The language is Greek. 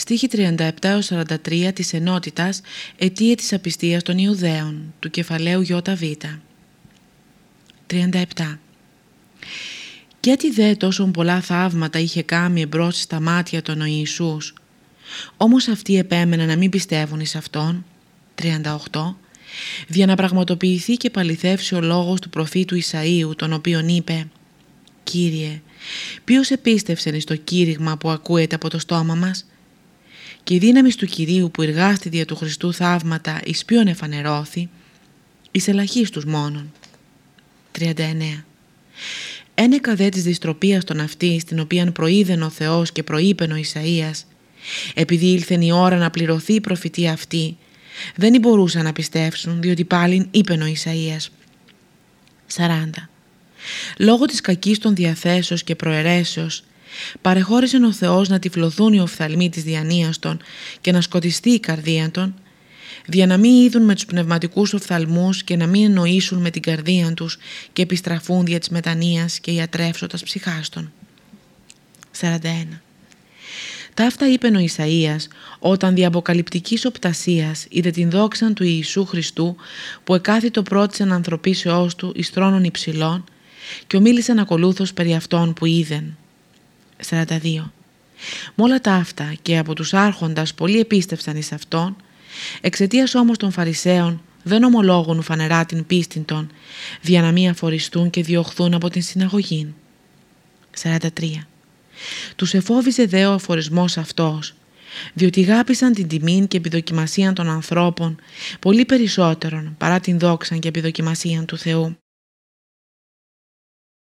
στίχη 37-43 της ενότητας αιτία της απιστίας των Ιουδαίων του κεφαλαίου ΙΒ. 37. Γιατί δε τόσο πολλά θαύματα είχε κάνει εμπρός στα μάτια των ο Ιησούς, όμως αυτοί επέμεναν να μην πιστεύουν εις Αυτόν, 38, για να πραγματοποιηθεί και παληθεύσει ο λόγος του προφήτου Ισαΐου, τον οποίον είπε «Κύριε, ποιος επίστευσεν εις το κήρυγμα που ακούεται από το στόμα μας» και η δύναμη του Κυρίου που εργάστη δια του Χριστού θαύματα εις ποιον εφανερώθη, εις ελαχίστους μόνον. 39. Ένεκα δε της δυστροπίας των αυτής, στην οποία προείδεν ο Θεός και προείπεν ο Ισαΐας, επειδή ήλθεν η ώρα να πληρωθεί η προφητεία αυτή, δεν μπορούσαν να πιστέψουν, διότι πάλιν είπεν ο Ισαΐας. 40. Λόγω της κακής των διαθέσεως και προαιρέσεως, παρεχώρησε ο Θεός να τυφλωθούν οι οφθαλμοί της διανοίας των και να σκοτιστεί η καρδία των, δια να μην είδουν με τους πνευματικούς οφθαλμούς και να μην εννοήσουν με την καρδία τους και επιστραφούν δια της μετανοίας και ιατρεύσωτας ψυχάστων. 41. Ταύτα είπε ο Ισαΐας όταν δι' αποκαλυπτικής οπτασίας είδε την δόξαν του Ιησού Χριστού που εκάθιτο πρώτησεν ανθρωπίσεώς του εις θρόνων υψηλών και ομίλησαν ακολούθως περί αυτών που είδεν. 42. Με όλα τα αυτά και από τους άρχοντας πολλοί επίστευσαν εις αυτόν, εξαιτίας όμως των Φαρισαίων δεν ομολόγουν φανερά την πίστη των, δια να μην αφοριστούν και διωχθούν από την συναγωγή. 43. Τους εφόβησε δε ο αφορισμός αυτός, διότι γάπησαν την τιμή και επιδοκιμασία των ανθρώπων πολύ περισσότερον παρά την δόξαν και επιδοκιμασία του Θεού.